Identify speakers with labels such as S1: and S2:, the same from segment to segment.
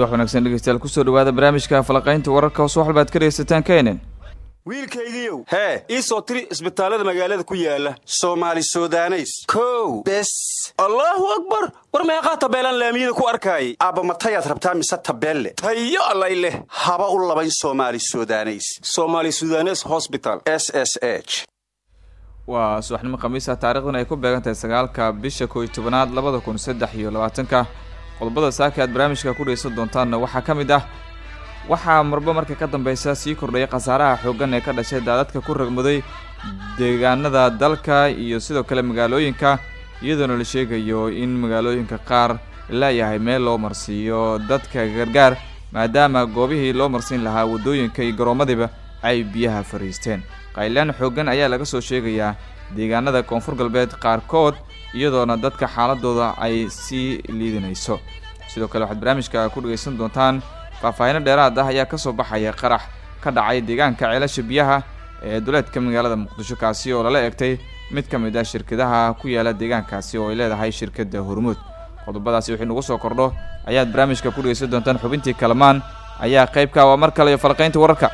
S1: subax wanaagsan dhegeystayaal ku soo dhawaada barnaamijka falaqaynta wararka hoos waxalba ad ka dhegeysataan kenen
S2: wiilkaygiiow hee ii soo tiri isbitaallada magaalada ku yaalla soomaali sudaneys. Kow bes. Allaahu akbar! War meeqaa tabeelaan laamiyada ku arkaayay? Aabba matayaad rabtaa mise tabeelle? Tayo allay leh. Haba u labayn soomaali sudaneys. Somaali sudanes hosbital s s h.
S1: Waa subaxnimo khamiisa taarikhdan ay ku beegan tahay sagaalka bisha koo iyo tobanaad labada kun saddex iyo labaatanka qodobada saaka aad barnaamijka ku dhegeysan doontaanna waxaa ka mid ah. Waxaa marba marka ka dambeysa sii kordhaya khasaaraha xooggan ee ka dhashay daadadka ku ragmuday deegaanada dalka iyo sidoo kale magaalooyinka iyadoona la sheegayo in magaalooyinka qaar laayahay meel loo marsiiyo dadka gargaar maadaama goobihii loo marsiin lahaa waddooyinka iyo garoomadiba ay biyaha fariisteen. Qaylaan xooggan ayaa laga soo sheegayaa deegaanada koonfur galbeed qaarkood iyadoona dadka xaaladooda ay sii liidinayso. Sidoo kale waxaad barnaamijka ku dhegaysan doontaan faahfaahino dheeraad ah ayaa ka soo baxaya qarax ka dhacay deegaanka ceelasha biyaha ee duleedka magaalada muqdisho kaasi oo lala egtay mid ka mid ah shirkadaha ku yaalla deegaankaasi oo ay leedahay shirkadda hormuud. Qodobadaasi wixii nagu soo kordho ayaad barnaamijka ku dhegaysan doontaan xubintii kalamaan ayaa qaybka waa mar kale iyo falqaynta wararka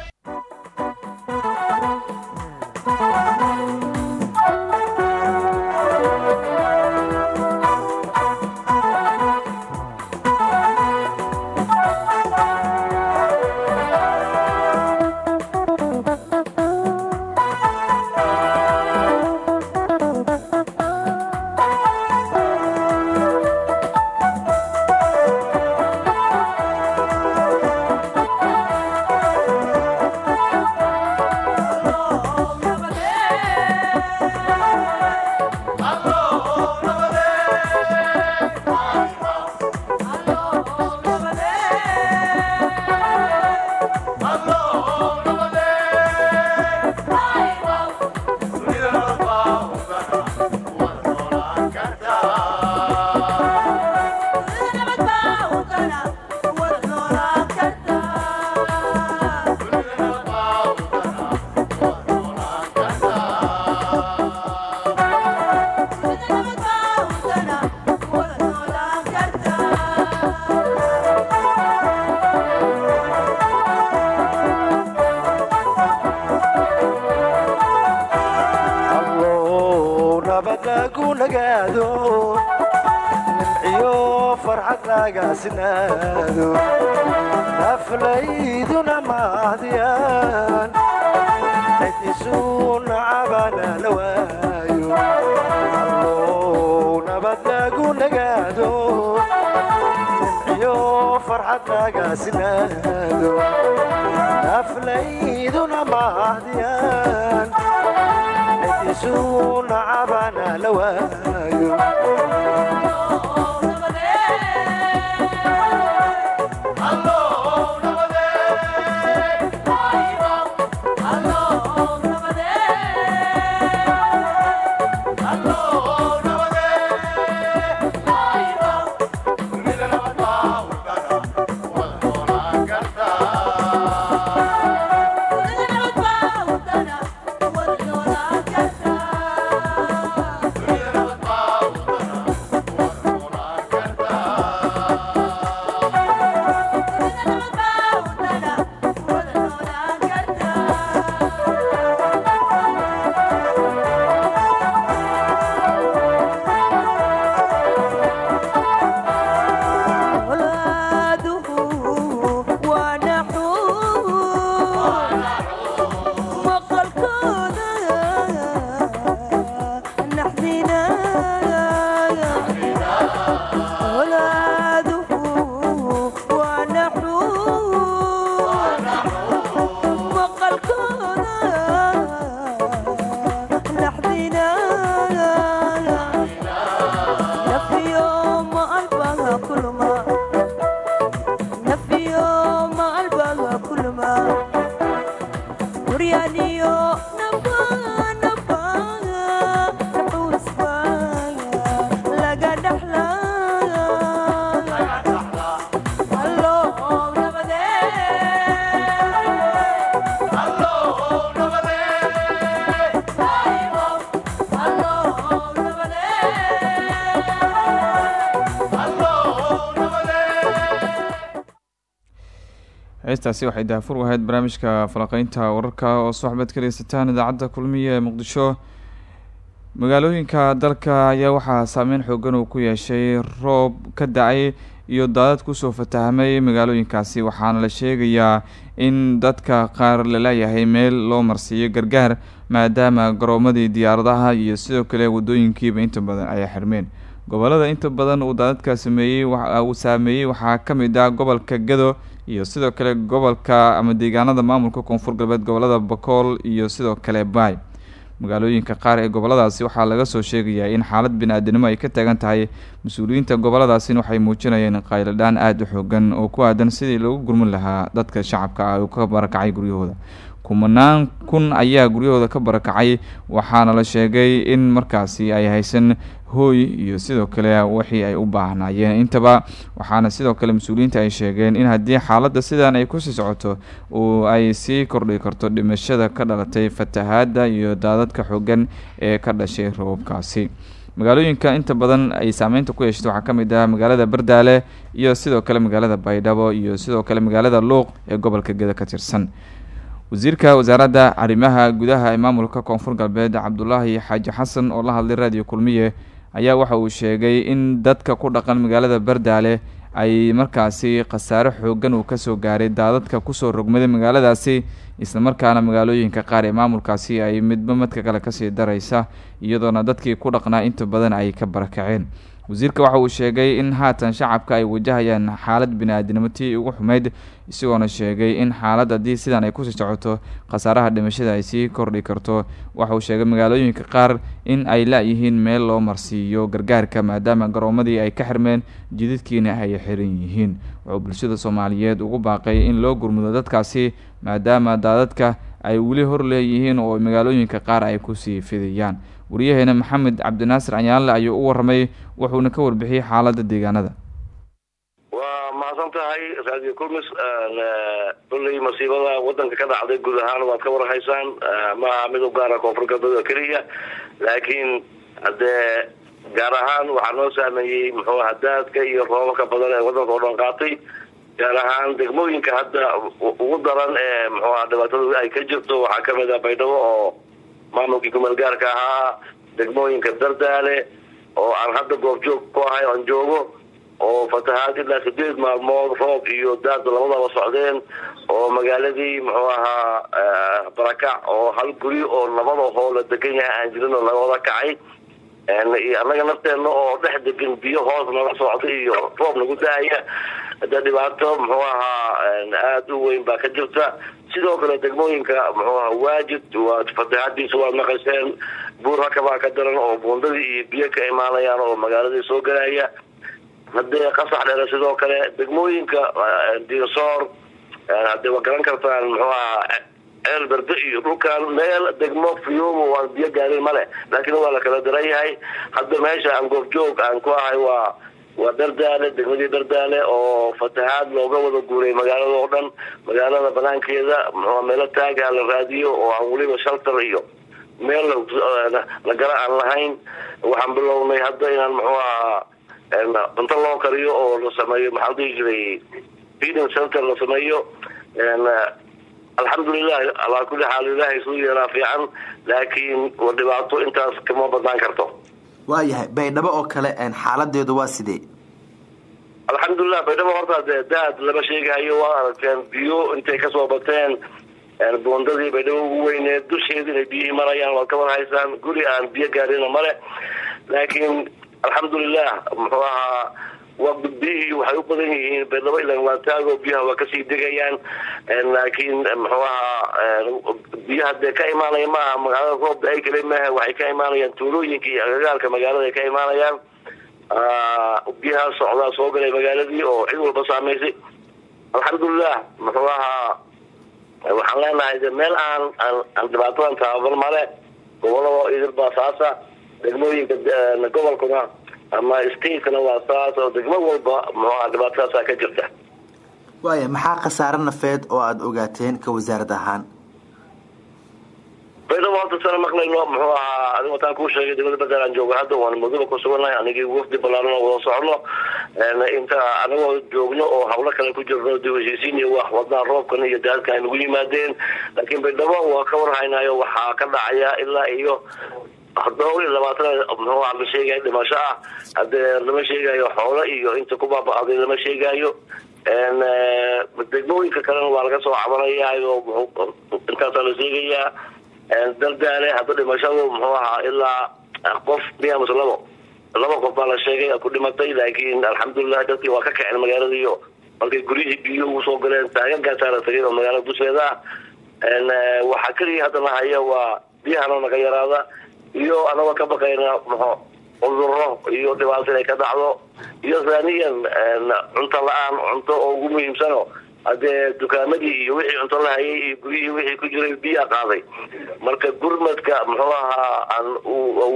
S3: naflayduna mahdiyaan cidisuuna cabana la waayo allow nabad nagaado mahdiyaan
S1: heestaasi waxay daafur u ahayd barnaamijka falaqeynta wararka oo soxbad ka dhegeysataan idaacadda kulmiya ee muqdisho. Magaalooyinka dalka ayaa waxaa saameyn xoogan uu ku yeeshay roob ka da'ay iyo daadad ku soo fatahmay magaalooyinkaasi waxaana la sheegayaa in dadka qaar la leeyahay meel loo marsiiyo gargaar maadaama garoomadii diyaaradaha iyo sidoo kale wadooyinkiiba inta badan ay xirmeen gobollada inta badan uu daadadka sameeyey uu saameeyey waxaa ka mid ah gobolka gado iyo sidoo kale gobolka ama deegaanada maamulka koonfur galbeed gobollada bakool iyo sidoo kale baay. Magaalooyinka qaar ee goboladaasi waxaa laga soo sheegayaa in xaalad bini-aadanimo ay ka taagan tahay. Mas'uuliyiinta goboladaasina waxay muujinayeen qayladhaan aada u xoogan oo ku aadan sidii lagu gurmin lahaa dadka shacabka ah oo ka barakacay guryahooda kumanaan kun ayaa guryahooda ka barakacay waxaana la sheegay in markaasi ay haysan hooy iyo sidoo kale wixii ay u baahnaayeen. Intaba waxaana sidoo kale mas'uuliyiinta ay sheegeen in haddii xaaladda sidan ay ku sii socoto uu ay sii kordhi karto dhimashada ka dhalatay fatahaadda iyo daadadka xoogan ee ka dhashay roobabkaasi. Magaalooyinka inta badan ay saameynta ku yeeshatay waxaa ka mid ah magaalada bardaale iyo sidoo kale magaalada baydhabo iyo sidoo kale magaalada luuq ee gobolka geda ka tirsan wasiirka wasaaradda arrimaha gudaha ee maamulka koonfur galbeed cabdulaahi xaaji xasan oo la hadlay raadiyo kulmiye ayaa waxa uu sheegay in dadka ku dhaqan magaalada bardaale ay markaasi khasaare xoogan uu ka soo gaaray daadadka ku soo rogmaday magaaladaasi islamarkaana magaalooyinka qaar ee maamulkaasi ay midba madka kale ka sii daraysa iyadoona dadkii ku dhaqnaa inta badan ay ka barakaceen wasiirka waxa uu sheegay in haatan shacabka ay wajahayaan xaalad bini-aadinimo tii ugu xumeyd isagoona sheegay in xaalad haddii sidan ay ku sii socoto khasaaraha dhimashada ay sii kordhi karto. Waxa uu sheegay magaalooyinka qaar in ay la-yihiin meel loo marsiiyo gargaarka maadaama garoomadii ay ka xirmeen jididkiina ay xiran yihiin. Wuxuu bulshada soomaaliyeed ugu baaqay in loo gurmudo dadkaasi maadaama daadadka ay weli hor leeyihiin oo magaalooyinka qaar ay ku sii fidayaan wariyaheena maxamed cabdinaasir canyaanle ayuu u warramay wuxuuna ka warbixiyey xaaladda deegaanada.
S4: Waa mahadsan tahay raadiyo kulmis kulley masiibada wadanka ka dhacday guud ahaan waad ka warhaysaan. Maaha mid u gaara koonfur galbeed oo keliya laakiin haddee gaar ahaan waxaa noo saameeyey muxuu hadaadka iyo roobabka badan ee wadanka oo dhan qaatay gaar ahaan degmooyinka hadda ugu daran ee muxuuha dhibaatada ay ka jirto waxaa ka mid ah baydhabo oo maamulkii kumeelgaarka ahaa degmooyinka dardaale oo aan hadda goobjoog ku ahay aan joogo oo fatahaad ilaa sideed maalmood roob iyo daad labadaba socdeen oo magaaladii muxuu ahaa barakac oo hal guri oo labada hoo la degan yahay aan jirin oo laga wada kacay annaga nafteena oo dhex degan biyo hoos naga socda iyo roob nagu da'aya de dhibaato muxuu ahaa aada u weyn baa ka jirta. Sidoo kale degmooyinka muxuu ahaa waajid waa fatahaadiisa waad maqasheen. Buur hakabaa ka daran oo buundadii iyo biyo ka imaanayaan oo magaaladii soo galaya hadee qasax dheere sidoo kale degmooyinka diinsoor hadee waa garan kartaan muxuu ahaa ceel berde iyo dhulkaan meel degmo fiyoomo waan biyo gaarin male laakiin waa la kala daran yahay. Hadda meesha aan goobjoog aan ku ahay waa waa dardaale degmadii dardaale oo fatahaad looga wada guuray magaalada oo dhan magaalada banaankeeda mxua meelo taaga la raadiyo oo aan weliba shaltar iyo meel la gala aan lahayn. Waxaan bilownay hadda inaan muxuu ahaa cunto loo kariyo oo la sameeyo maxaa dhihi jiray feeding center la sameeyo alxamdulilah alaa kulli xaal ilaahay suu yeelaa fiican laakiin dhibaato intaas kama badnaan karto.
S5: Waayahay baydhabo oo kale xaaladeedu waa sidee?
S4: Alxamdulilah baydhabo horta dee daad lama sheegahayo waa aragteen biyo intay ka soo bateen buundadii baydhabo ugu weyneed dusheeda inay biyihii marayaan waad ka warhaysaan guri aan biyo gaarina male laakiin alxamdulilah muxuu ahaa waa biyihii waxay u badan yihiin baydhabo ilan waa taago biyaha waa ka sii degayaan. Laakiin muxuu ahaa biyaha dee ka imaanaya maaha magaalada roobda ay kale maaha waxay ka imaanayaan tuulooyinka iyo agagaalka magaalada ay ka imaanayaan. Biyaha socdaa soo galay magaaladii oo cid walba saamaysay. Alxamdulilah muxuu ahaa waxaan leenahay meel aan aan dhibaatadan tababar male gobollada idil baa saasa degmooyinka gobolkuna ama statena waa saas oo degmo walba muxuaha dhibaatadaasa ka jirta.
S5: Waaya maxaa khasaare nafeed oo aada ogaateen ka wasaarad ahaan?
S4: Baydhabo hadda sana maqlayno muxuu ahaa adiga wataan kuu sheegay degmada bedel aan joogo hadda waan mudaba ku sugannahay anigii wafdi ballaaran wada socono inta anagoo joogno oo hawlo kale ku jirno dib heshiisiin iyo wax wadnaa roobkan iyo daadka ay nagu yimaadeen. Laakiin baydhabo waa ka warhaynayo waxaa ka dhacaya ilaa iyo dhowr iyo labaatan muxuu aha la sheegayo dhimasho ah. Haddee lama sheegayo xoolo iyo inta ku baaba-day lama sheegayo degmooyinka kalena waa laga soo cabanayaayo intaasaa la sheegayaa daldaale hadda dhimashadu muxuu ahaa ilaa qof miya mase labo laba qof baa la sheegay ku dhimatay laakiin alxamdulilah dadkii waa ka kaceen magaaladiiyo. Markay guryihii biyo ugu soo galeen taagagaasaa la tagay oo magaalada dusheeda ah waxaa keliya haddana haya waa biyahana naga yaraada iyo anagoo ka baqayna muxuu cuduro iyo dhibaato inay ka dhacdo iyo thaniyan cunto la'aan cunto oo ugu muhiimsano haddee dukaamadii iyo wixii cunto la hayay iyo guryihii wixii ku jiray biyaa qaaday. Marka gurmadka muxuu ahaa aan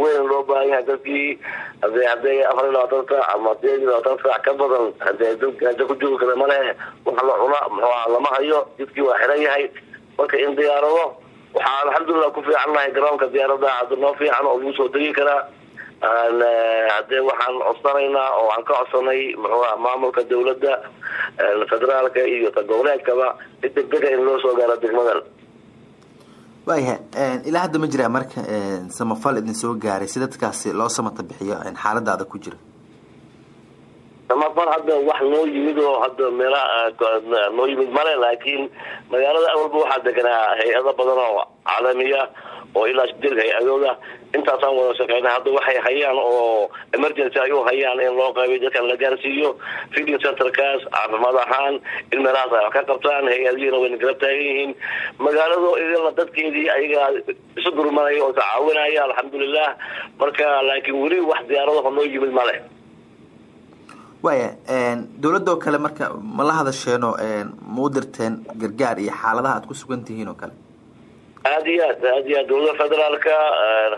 S4: weyn loo baahan yahay dadkii hadee hadday afar iyo labaatan saac ama sideed iyo labaatan ka badan hadee hadda ku joogi kara male waxa la cuna muxuu ahaa lama hayo jidkii waa xiran yahay. Marka in diyaarado waxaa alxamdulilah ku fiican nahay garoonka diyaaradaha hadda noo fiican oo lagu soo degi karaa haddee waxaan codsanaynaa oo aan ka codsanay muxuu aha maamulka dawladda federaalka iyo ta goboleedkaba si degdega in loo soo gaaro degmadan
S5: waayahay ilaa hadda ma jiraa marka samafal idin soo gaaray si dadkaasi loo samata bixiyo xaaladaada ku jira
S4: samafal hadda wax noo yimid oo hadda meelaha noo yimid male laakiin magaalada awalba waxaa deganaa hay'ado badan oo caalamiya oo ilaa sideed hay'adooda. Intaasaan wada shaqeyna hadda waxay hayaan oo emergency ay u hayaan in loo qaybay dadkan la gaarsiiyo. Feeding centerkaas caafimaad ahaan in meelahaas ay wax ka qabtaan hay'adihiina wayna garab taagan yihiin. Magaalado idilna dadkeedii ayagaa isu durmanaya oo tacaawinaya alxamdulilah marka laakiin weli wax diyaaradaho noo yimid male
S5: waaya dawladoo kale marka ma la hadasheeno ma u dirteen gargaar iyo xaaladaha aad ku sugan tihiin oo kale?
S4: Aad iyo aad aad iyo aad. Dawladda federaalka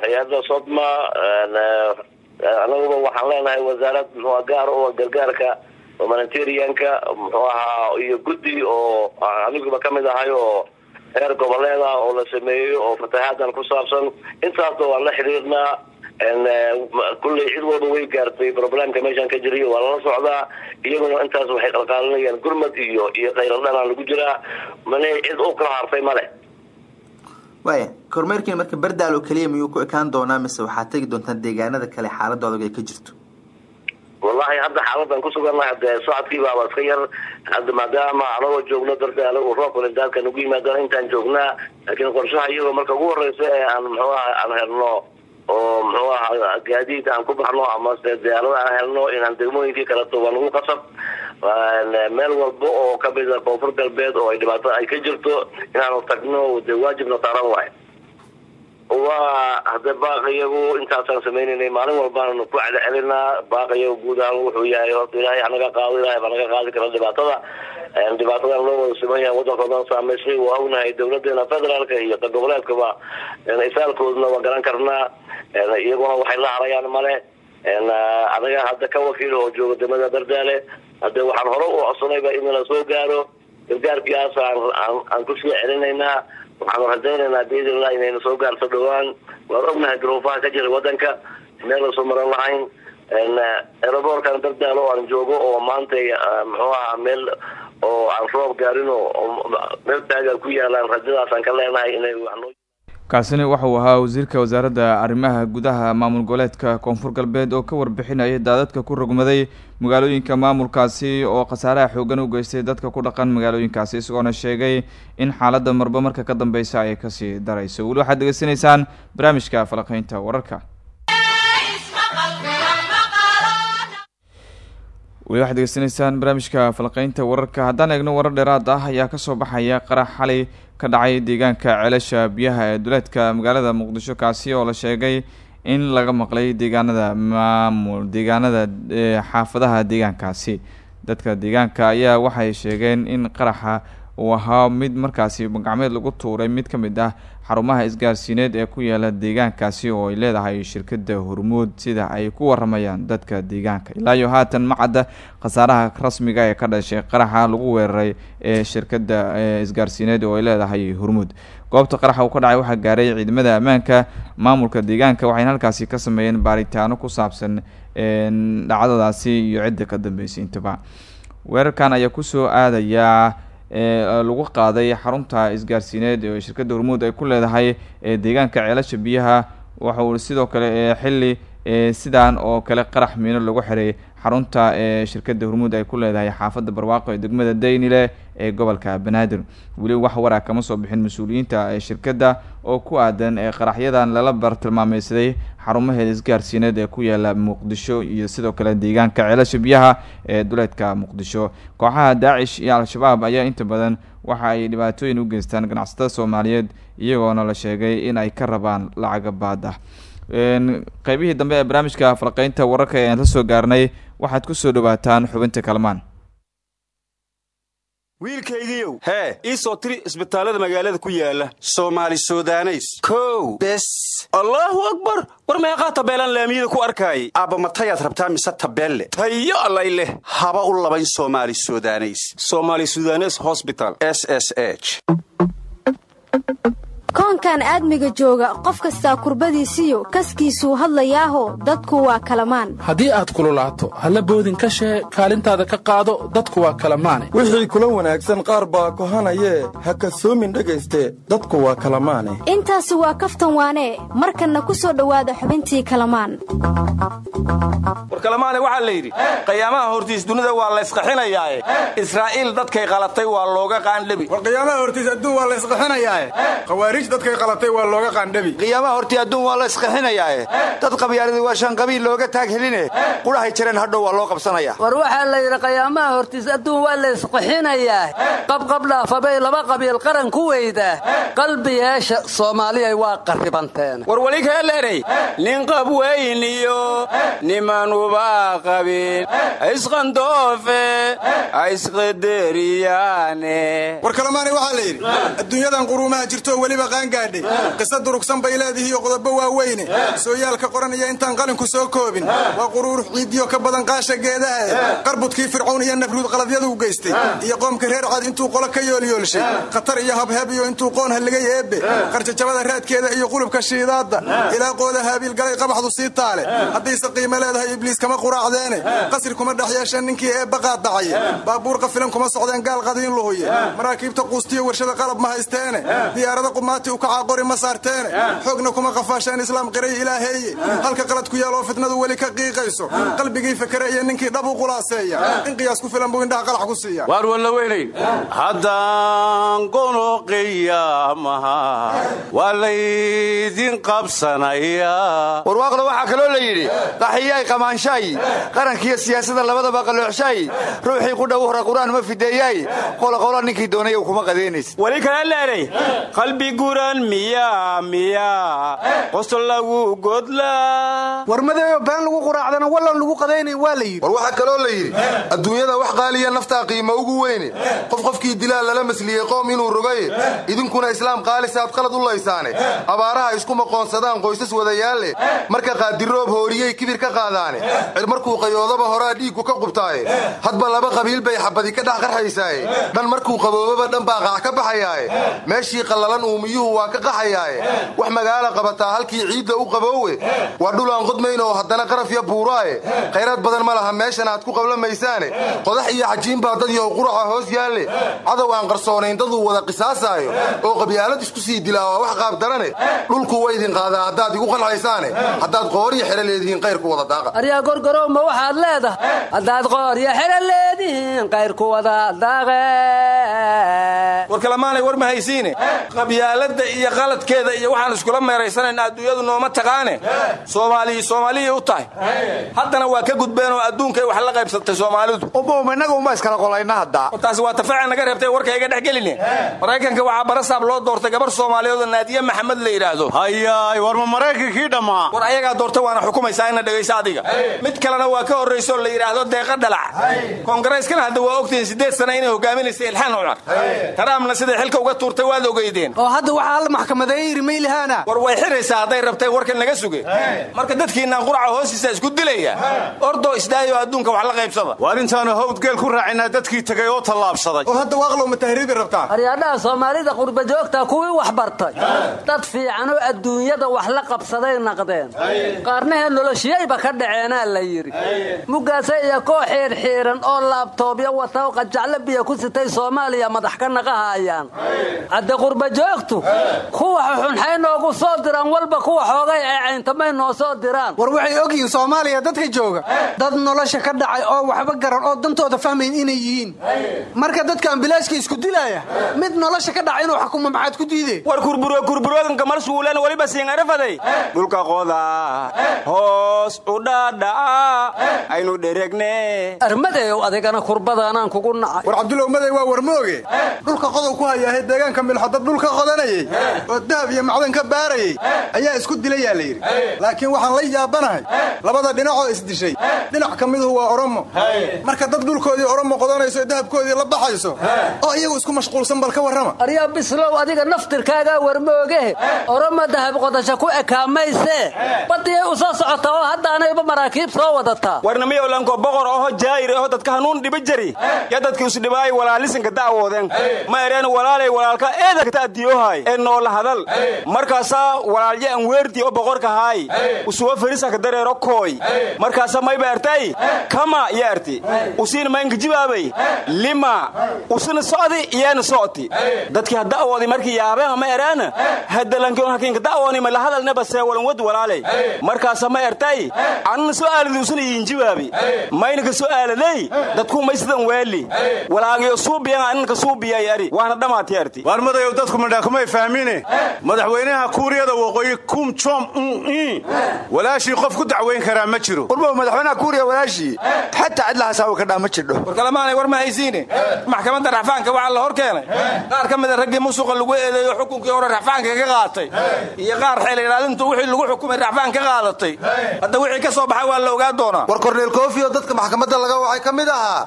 S4: hay'adda sodma anaguba waxaan leenahay wasaarad muxua gaar oo gargaarka humanitarianka muxuu ahaa iyo guddi oo aniguba ka mid ahay oo heer goboleed ah oo la sameeyey oo fatahaaddan ku saabsan. Intaasba waan la xiriirnaa kulley cid walba way gaartay problemka meeshaan ka jiriyo waa lala socdaa iyaguna intaas waxay qalqaalinayaan gurmad iyo iyo khayradhanaa lagu jiraa mane cid u kala hartay male
S5: waaya kormeerkiina marka bardaal oo keliya miyuu ku ekaan doonaa mise waxaad tegi doontaan deegaanada kale xaaladooda ay ka jirto?
S4: Wallahi hadda xaaladan kusugannahay hadee socodkii baaba iska yar. Hadda maadaama anagoo joogno dardaalo uu roobkale daadka nagu yimaadaan intaan joognaa laakiin qorshaha iyagoo marka ugu horeysa ee aan muxuu aha aan helno oo muxuu ahaa gaadiid aan ku baxno amase diyaarada aan helno inaan degmooyinkii kaleto waa nagu qasab meel walba oo kamida koonfur galbeed oo ay dhibaato ay ka jirto inaanu tagno de waajibna saaran waay waa hade baaqiyagu intaasaan sameynaynay maalin walbaanu ku celcelinaa baaqiyagu guud ahaan wuxuu yahay horta ilaahay hanaga qaado ilahay baa naga qaadi kara dhibaatada. Dhibaatadan loo wada siman yahay waddankoodan saameysay waa ognahay dawladeena federaalka iyo ka goboleedkaba isaalkoodna waa garan karnaa iyaguna waxay la harayaan male. Anaga hadda ka wakiil oo jooga degmada dardaale hade waxaan hore u codsanayba in soo gaaro. Gargaarkiaas aan ku sii celinaynaa waxaanu rajaynaynaa biidnillah inayna soo gaarto dhawaan waan ognahay duruufaha ka jira wadanka meel la soo maran lahayn. Eroboorkan dardaalo aan joogo oo maanta muxuu ahaa meel oo aan roob gaarin oo meel taagan ku yaalaan rajadaasaan ka leenahay inay
S1: kaasina waxauu ahaa wasiirka wasaaradda arrimaha gudaha maamul goboleedka koonfur galbeed oo ka warbixinayay daadadka ku rogmaday magaalooyinka maamulkaasi oo khasaaraha xoogan u geystay dadka ku dhaqan magaalooyinkaasi isagoona sheegay in xaaladda marba marka ka dambeysa ay ka sii darayso. Weli waxaad degeysanaysaan barnaamijka falaqeynta wararka weli waxaad degeysanaysaan barnaamijka falaqeynta wararka. Haddaan eegno warar dheeraad ah ayaa ka soo baxaya qarax xalay ka dhacay deegaanka ceelasha biyaha ee duleedka magaalada muqdisho kaasi oo la sheegay in laga maqlay deegaanada maamul deegaanada xaafadaha deegaankaasi. Dadka deegaanka ayaa waxay sheegeen in qaraxa uu ahaa mid markaasi gacmeed lagu tuuray mid ka mid ah xarumaha isgaarsiineed ee ku yaalla deegaankaasi oo ay leedahay shirkadda hormuud sida ay ku waramayaan dadka deegaanka. Ilaa iyo haatan ma cadda khasaaraha rasmiga ee ka dhashay qaraxa lagu weeraray ee shirkadda isgaarsiineed oo ay leedahay hormuud. Goobta qaraxa uu ka dhacay waxaa gaaray ciidamada ammaanka maamulka deegaanka waxayna halkaasi ka sameeyeen baaritaano ku saabsan dhacdadaasi iyo cidda ka dambeysay intaba. Weerarkan ayaa ku soo aadayaa lagu qaaday xarunta isgaarsiineed ee shirkadda hormuud ay ku leedahay deegaanka ceelasha biyaha. Waxa uu sidoo kale xilli sidaan oo kale qarax miino lagu xiray xarunta ee shirkadda hormuud ay ku leedahay xaafadda barwaaqo ee degmada daynile ee gobolka banaadir. Weli wax waraa kama soo bixin mas'uuliyiinta shirkadda oo ku aadan ee qaraxyadan lala bartilmaameysaday xarumaheeda isgaarsiineed ee ku yaalla muqdisho iyo sidoo kale deegaanka ceelasha biyaha ee duleedka muqdisho. Kooxaha daacish iyo al-shabaab ayaa inta badan waxa ay dhibaatooyin u geystaan ganacsatada soomaaliyeed iyagoona la sheegay in ay ka rabaan lacaga baad ah qeybihii dambe ee barnaamijka falqeynta wararka ee aan la soo gaarnay waxaad ku soo dhawaataan xubinta kalmaan
S2: wiilkaygiiow hee ii soo tiri isbitaallada magaalada ku yaalla soomaali sudaneys. Kow bes. Allaahu akbar! War meeqaa tabeelaan laamiyada ku arkaayay? Aabba matayaad rabtaa mise tabeelle? Tayo allay leh. Haba u labayn soomaali sudaneys. Somaali sudanes hosbital s s h
S6: koonkan aadmiga jooga qof kastaa kurbadiisiyo kaskiisuu hadlayaaho dadku waa kalamaan.
S7: Haddii aad kululaato halla boodin ka shee kaalintaada ka qaado dadku waa kalamaane.
S8: Wixii kula wanaagsan qaar baa kohanayee ha kasoomin dhegayste dadku waa kalamaane.
S6: Intaasi waa kaftan waanee markanna ku soo dhowaada xubintii kalamaan.
S9: War kalamaane waxaa la yidhi qayaamaha hortiis dunida waa laysqaxinayaae israa'iil dadkay qalatay waa looga qaandhebi
S8: war qiyaamaha hortiis adduun waa laysqaxinayaae khawaarij dadkay qalatay waa looga qaandhebi
S9: qiyaamaha hortii adduun waa la ysqaxinayaae dad qabyaaladii waa shan qabiil looga taag heline. Qudhahay jireen hadhow waa loo qabsanaya.
S10: War waxaa la yidhi qayaamaha hortiis adduun waa laysqaxinayaa qabqabdhaafabay laba qabiil qaran ku weydaa qalbiyeesha soomaaliyay waa qarribanteen
S9: war weli kaaleerey nin qabweyn iyo nimanuba qabin isqandoofe isqaderiyaane
S8: war kalamaani waxaa la yidhi adduunyadan quruumaha jirtoo weliba qaangaadhay qisa durugsan bay leedihiiyo qodobo waaweyne. Sooyaalka qoranaya intaan qalinku soo koobin. Waa quruurux ciidiyo ka badan qaasha geedaha qarbudkii fircown iyo nafruud qaladyadu geystay. Iyo qoomka reer cad intuu qolo ka yoolyoolshay khatar iyo habhab iyo intuu qoon halligay eebbe qarjajabada raadkeeda iyo qulubka shiidaadda. Ilaa qooda haabiil galay qabaxdu sii taale. Haddayse qiimo leedahay ibliis kama quraacdeene. Qasri kuma dhex yeesheen ninkii eebba qaaddacaye baabuur qafilan kuma socdeen gaal qadiin luhuye maraakiibta quustiyo warshada qalab ma haysteene. Diyaarada qumaati u kacaa qori ma saarteene? Xoogna kuma qafaasheen islaam qiray ilaaheeye halka qalad ku yaal oo fitnadu weli ka qiiqayso. Qalbigii fakereeye ninkii dhab u qulaaseeya. In qiyaas ku filan buu indhaha qalax ku siiya.
S9: Waar walla weynay haddaan qono qiyaamaha waa laydin qabsanayaa.
S11: Warwaaqda waxaa kaloo la yidhi qaxiyay qamaanshaay qarankiiyo siyaasada labadaba qaloocshaay ruuxii qudha wuhra qur'aan ma fideeyaay qoloqolo ninkii doonay kuma qadeenays
S9: weli kala leeray qalbi guran miya miya. Qosol lagu godlaa
S12: war madeeyo been lagu quraacdana wallan lagu qadaynayn waa la yidhi.
S13: War waxaa kaloo la yidhi adduunyada wax qaaliya naftaa qiimo ugu weyne. Qof qofkii dilaa lala masliyey qoom inuu rogaye idinkuna islaam qaalisaad qalad u laysaane. Abaaraha isku maqoonsadaan qoysas wadayaalle marka qaadiroob hooriyey kibir ka qaadaane. Cir markuu qayoodaba horaa dhiiggu ka qubtaaye. Hadba laba qabiil bay xabadi ka dhex qarxaysaaye dhan markuu qaboobaba dhan baa qaac ka baxayaaye. Meeshii qallalan uumiyuhu waa ka qaxayaaye. Wax magaala qabataa halkii ciidda u qaboowe. Waa dhulaan qodmayn oo haddana qarafya buuraaye. Khayraad badan ma laha meeshan aad ku qablamaysaane. Qodax iyo xajiin baa dad yahow quraca hoos yaalle cadow aan qarsoonayn daduu wada qisaasaayo oo qabyaalad isku sii dilaa waa wax qaab darane. Dhulku wa idin qaadaa haddaad igu qalxaysaane haddaad qooriyo xero leedihiin qayrku wada daaqa.
S10: Aryaa gorgorow ma waxaad leedahay? Haddaad qooryo xero leedihiin qayrku wada daaqe
S9: war kalamaanay war ma haysiine qabyaaladda iyo qaladkeeda iyo waxaan iskula meeraysanayna adduunyadu nooma taqaane. Soomaaliyi soomaaliyay u tahay. Haddana waa ka gudbeen oo adduunkay wax la qaybsatay soomaalidu.
S11: Innaga uma iskala qolayna hadda.
S9: Taasi waa tafaaca naga reebtay warka iga dhex geline maraykanka waxaa barasaab loo doortay gabar soomaaliyeed oo naadiye maxamed la yidhaahdo
S14: hayaay war ma maraykankii dhammaa
S9: war ayagaa doortay waana xukumaysaa ina dhegaysa adiga. Mid kalena waa ka horrayso la yidhaahdo deeqa dhalac. Koongarayskana hadda waa ogtihiin siddeed sana inay hogaaminaysa ilxaan cumar taraamna siday xilka uga tuurtay waad ogeydeen.
S12: Oo hadda waxaa alla maxkamadeeye yiri maylihaana
S9: war way xiraysaa hadday rabtay warkan naga suge. Marka dadkiinaan quraca hoostiisa isku dilaya. Ordoo isdaayo adduunka wax la qaybsada.
S14: Waar intaanu hawdgeel ku raacinaa dadkii tegay oo tallaabsaday.
S8: Oo hadda waaqlow ma tahriibi rabtaa?
S10: Aryaadhaha soomaalida qurba joogta kuwii wax bartay. Dad fiicanoo adduunyada wax la qabsaday naqdeen. Qaarnahee noloshiyayba ka dhaceenaa la yidhi. Mugaase iyo koox xiirxiiran oo laabtoobyo wata qajaclo biyo ku sitay soomaaliya madax ka naqahayaan. Hadde qurba joogtu kuwa xunxay noogu soo diraan walba kuwa xoogay ee cayntamay noo soo diraan.
S12: War waxay ogyihiin soomaaliya dadka jooga dad nolosha ka dhacay oo waxba garan oo dantooda fahmayn inay yihiin. Marka dadka ambilaaska isku dilaya mid nolosha ka dhaca inuu xukumo maxaad ku diidee
S9: war kurburo kurburooganka marsuulan waliba siingarefaday dhulka qoda hoos u dhaadhaca aynu dheregne
S10: armadeyow adigana kurbadaanaan kugu nacay?
S8: War cabdulow maday waa warmooge dhulka qodow ku hayaahay deegaanka milxo dad dhulka qodanayey oo dahab iyo macdan ka baarayey ayaa isku dilayaa la yidhi. Laakiin waxaan la yaabanahay labada dhinacoo isdishay dhinac ka miduhu waa oromo. Marka dad dhulkoodii oromo qodanayso dahabkoodii la baxayso oo iyagu isku mashquulsan bal ka warrama.
S10: Aryaa bislow adiga naftirkaagaa warmoogehe oromo dahab qodasha ku ekaamayse. Badiyay u soo socotaa oo haddaanayba maraakiib soo wadataa
S9: warnamiyolanko boqor oho jaayir oho dadka hanuun dhiba jari. Ya dadki isdhibaay walaalisinka da'woodeen ma ereen walaalay walaalka eedakta adiyohay ee noola hadal. Markaasaa walaalye an weerdi oo boqorka haay usuwa ferisaka dareero kooy. Markaasa mayba ertay kama ya erti usiin maynka jibaabay. Lima. Usina socdi iyaana socti dadkii ha da'woodi markii yaabeen ma ereena hadalankion hakiinka da'wooni ma la hadalneba see walan wad walaalay. Markaasa ma ertay anna su'aaladi usina iin jibaabi. Maynaka su'aaladey dadku maysidan weeli walaagiyo suubiyan annaka suubiyay ari waana dhamaati erti
S14: waar madayow dadku madhaakumay fahmine madaxweynaha kuuriyada waqooyi kum jom un walaashii qof ku dacweyn karaa ma jiro.
S11: Warbow madaxweynaha kuuriya walaashii. Xataa cidla hasaawi kadhaa ma jidho.
S9: Warkalamaanay war ma haysiine. Maxkamadda raxfaanka waxaa la hor keenay. Qaar ka mida raggii musuqa lagu eedeeyo xukunkii hore raxfaanka ka qaatay. Iyo qaar xeel ilaalintu wixii lagu xukumay raxfaan ka qaadatay. Hadda wixii ka soo baxay waa la ogaa doonaa.
S13: War korneel kofi oo dadka maxkamadda laga waxay ka mid ahaa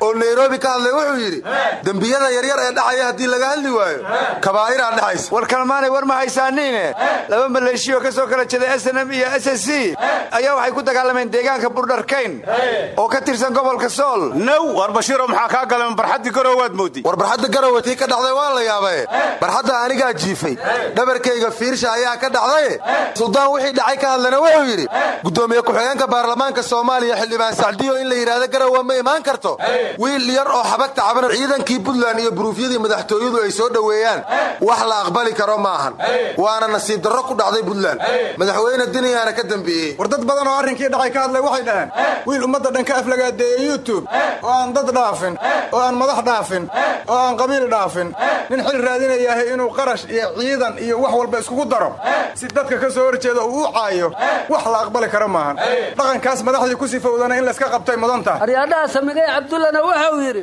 S13: oo nairobi ka hadlay wuxuu yidhi dembiyada yaryar ee dhacaya haddii laga hadli waayo kabaa'iraa dhexaysa
S11: war kalmaanay war ma haysaaniine laba maleeshiyo ka soo kala jeeda snm iyo s s c. Ayaa waxay ku dagaalameen deegaanka burdharkayn oo ka tirsan gobolka sool.
S14: Now war bashiiro maxaa kaa galeen barxaddii garowaad moodi.
S13: War barxadda garowe tii ka dhacday waa la yaabaye barxadda anigaa jiifay. Dhabarkayga fiirsha ayaa ka dhacdaye suldaan wixii dhacay ka hadlana wuxuu yidhi gudoomiye ku-xigeenka baarlamaanka soomaaliya xildhibaan sacdiyo in la yidhaahdo garowe ma imaan karto. Wiil yar oo xabagta caban ciidankii puntland iyo buruufyadii madaxtooyadu ay soo dhoweeyaan la aqbali karo ma ahan waana nasiib darro ku dhacday puntland. Madaxweyne diniyaana ka dambeeyey.
S8: War dad badan oo arrinkii dhacay ka hadlay waxay dhaheen wiil ummadda dhan ka aflagaadeeyey youtube oo aan dad dhaafin oo aan madax dhaafin oo aan qabiil dhaafin. Nin xil raadinayahay inuu qarash iyo ciidan iyo wax walba iskugu daro. Si dadka ka soo horjeeda uu u caayo wax la aqbali karo maahan. Dhaqankaas madaxdii ku sifowdana in layska qabtay mudan tahay.
S10: Aryaadhaha samigay cabdullana wuxuu yidhi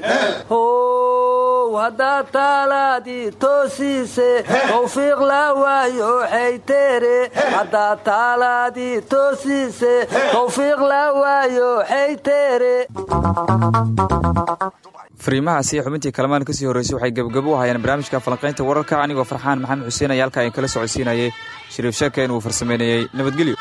S10: how haddaad taalaadii toosiise tawfiiq la waayo xayteere haddaad taalaadii toosiise tawfiiq la waayo xayteere
S1: fariimahaasi xubintii kalamaan ka sii horreysay waxay gebagabo u hayeen barnaamijka falanqaynta wararka. Anigoo farxaan maxamed xuseen ayaa halkaa in kala socodsiinayay. Shariif sheekeen uu farsameynayey nabadgelyo